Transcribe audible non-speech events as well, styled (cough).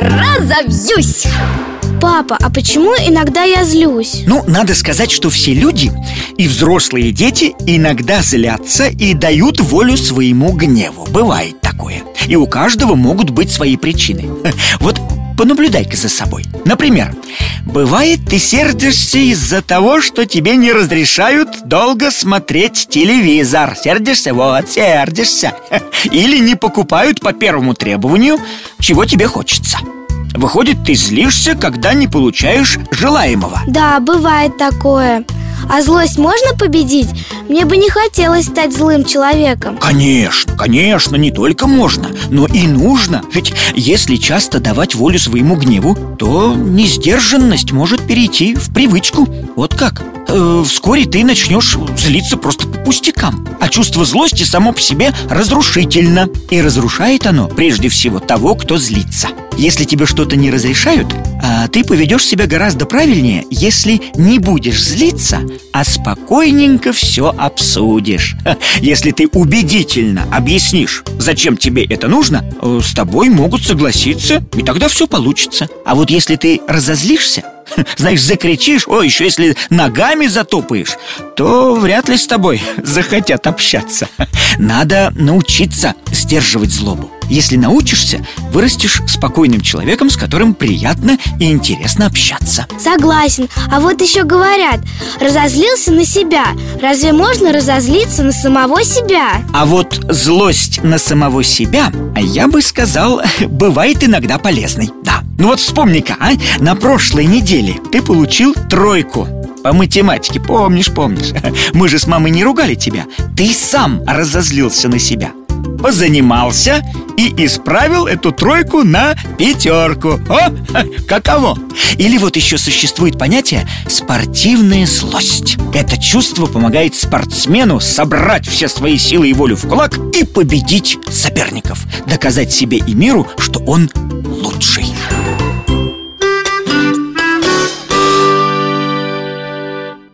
разобьюсь. Папа, а почему иногда я злюсь? Ну, надо сказать, что все люди, и взрослые дети, иногда злятся и дают волю своему гневу. Бывает такое. И у каждого могут быть свои причины. (laughs) Вот понаблюдай-ка за собой. Например, бывает ты сердишься из-за того, что тебе не разрешают долго смотреть телевизор. Сердишься, вот, сердишься (laughs) Или не покупают по первому требованию, чего тебе хочется. Выходит, ты злишься, когда не получаешь желаемого. Да, бывает такое А злость можно победить? Мне бы не хотелось стать злым человеком Конечно, конечно, не только можно, но и нужно Ведь если часто давать волю своему гневу, то несдержанность может перейти в привычку Вот как? Э, вскоре ты начнешь злиться просто по пустякам А чувство злости само по себе разрушительно И разрушает оно прежде всего того, кто злится если тебе что-то не разрешают, а ты поведешь себя гораздо правильнее, если не будешь злиться, а спокойненько все обсудишь. Если ты убедительно объяснишь, зачем тебе это нужно, э, с тобой могут согласиться, и тогда все получится. А вот если ты разозлишься, (laughs) знаешь, закричишь, о, еще если ногами затопаешь, то вряд ли с тобой (laughs) захотят общаться. (laughs) Надо научиться сдерживать злобу. Если научишься, вырастешь спокойным человеком, с которым приятно и интересно общаться Согласен, а вот еще говорят Разозлился на себя Разве можно разозлиться на самого себя? А вот злость на самого себя, я бы сказал, бывает иногда полезной ну вот вспомни-ка, а, на прошлой неделе ты получил тройку по математике, помнишь, помнишь. (laughs) Мы же с мамой не ругали тебя. Ты сам разозлился на себя. Позанимался и исправил эту тройку на пятерку. О, (laughs) каково! Или вот еще существует понятие «спортивная злость» Это чувство помогает спортсмену собрать все свои силы и волю в кулак и победить соперников. Доказать себе и миру, что он лучший